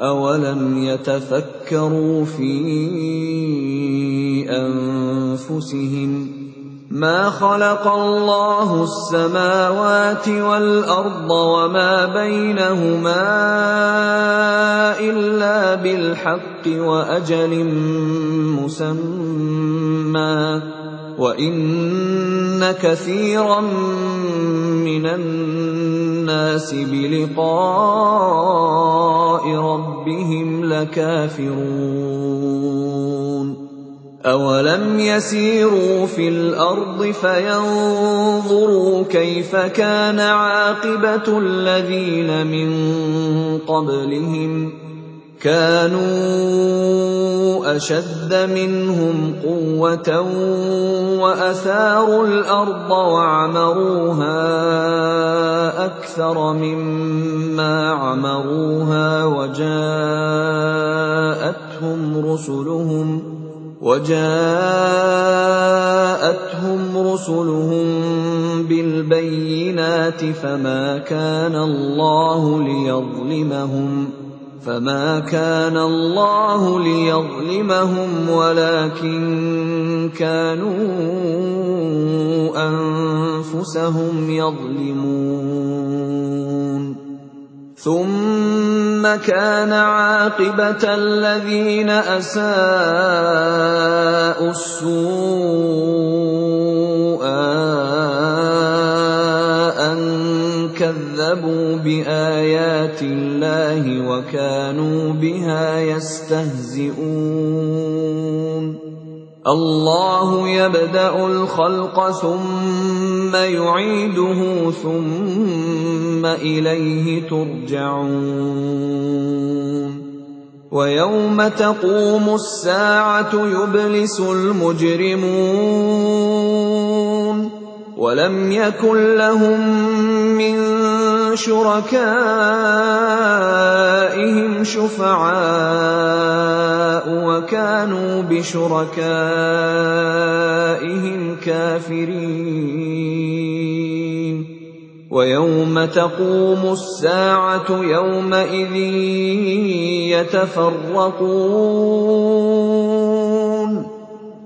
اولم يتفكروا في انفسهم ما خلق الله السماوات والارض وما بينهما الا بالحق واجل مسمى وان كثيرا من الناس بلقاء ربهم لكافرون أولم يسيروا في الأرض فينظروا كيف كان عاقبة الذين من قبلهم كانوا أشد منهم قوة وأثاروا الأرض وعمروها أكثر مما عمروها وجاءتهم رسلهم وجاءتهم رسلهم بالبينات فما كان الله ليظلمهم ولكن كانوا أنفسهم يظلمون. ثم كان عاقبة الذين أساءوا السوء أن كذبوا بايات الله وكانوا بها يستهزئون. الله يبدأ الخلق ثم يعيده ثم إليه ترجعون. ويوم تقوم الساعة يبلس المجرمون. ولم يكن لهم من شركائهم شفعاء وكانوا بشركائهم كافرين. ويوم تقوم الساعة يومئذ يتفرقون.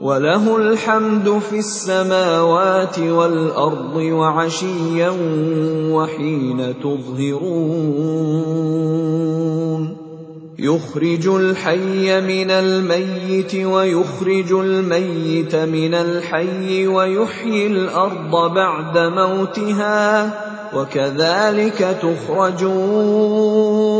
وله الحمد في السماوات والأرض وعشيا وحين تظهرون. يخرج الحي من الميت ويخرج الميت من الحي ويحيي الأرض بعد موتها وكذلك تخرجون.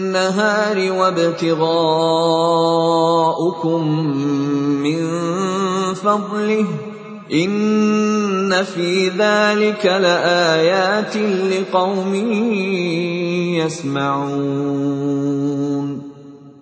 وابتغاؤكم من فضله إن في ذلك لآيات لقوم يسمعون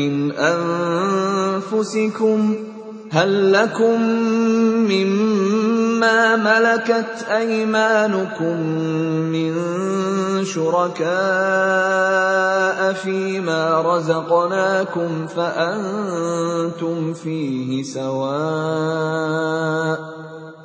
من أنفسكم هل لكم مما ملكت أيمانكم من شركاء فيما رزقناكم فأنتم فيه سواء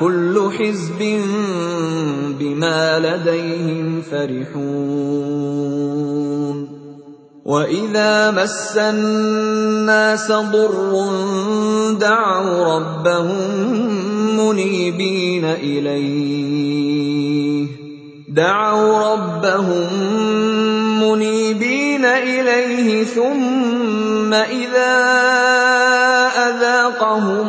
كل حزب بما لديهم فرحون. وإذا مس الناس ضر دعوا ربهم منيبين إليه. دعوا ربهم منيبين إليه ثم إذا أذاقهم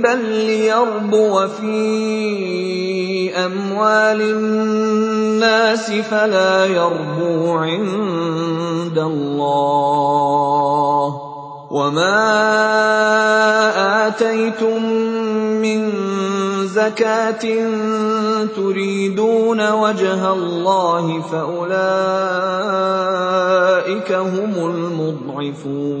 رِّبًا لِّيَرْبُوَ فِي أَمْوَالِ النَّاسِ فَلَا يَرْبُو عِندَ اللَّهِ ۖ وَمَا آتَيْتُم مِّن زَكَاةٍ تُرِيدُونَ وَجْهَ اللَّهِ فَأُولَٰئِكَ هُمُ الْمُضْعِفُونَ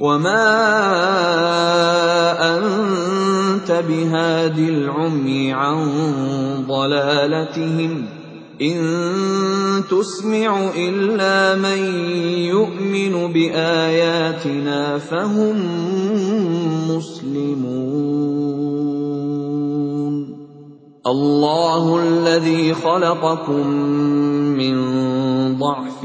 وَمَا أَنتَ بِهَادِ الْعُمْيِ عَن ضَلَالَتِهِمْ ۖ إِن تُسْمِعُ إِلَّا مَن يُؤْمِنُ بِآيَاتِنَا فَهُم مُّسْلِمُونَ اللَّهُ الَّذِي خَلَقَكُم مِّن ضَعْفٍ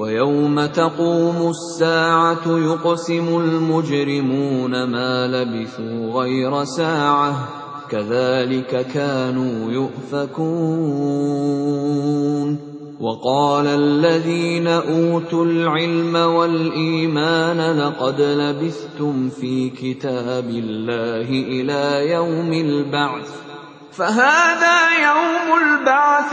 وَيَوْمَ تَقُومُ السَّاعَةُ يُقْسِمُ الْمُجْرِمُونَ مَا لَبِثُوا غَيْرَ سَاعَةٍ ۚ كَذَٰلِكَ كَانُوا يُؤْفَكُونَ. وَقَالَ الَّذِينَ أُوتُوا الْعِلْمَ وَالْإِيمَانَ لَقَدْ لَبِثْتُمْ فِي كِتَابِ اللَّهِ إِلَىٰ يَوْمِ الْبَعْثِ ۖ. فَهَٰذَا يَوْمُ الْبَعْثِ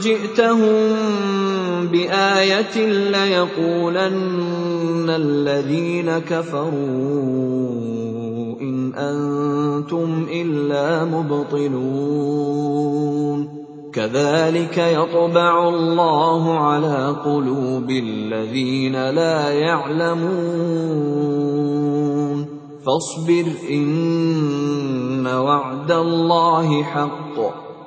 جِئْتَهُم بِآيَةٍ لَّيَقُولَنَّ الَّذِينَ كَفَرُوا إِنْ أَنتُمْ إِلَّا مُبْطِلُونَ. كَذَٰلِكَ يَطْبَعُ اللَّهُ عَلَىٰ قُلُوبِ الَّذِينَ لَا يَعْلَمُونَ. فَاصْبِرْ إِنَّ وَعْدَ اللَّهِ حَقٌّ ۖ.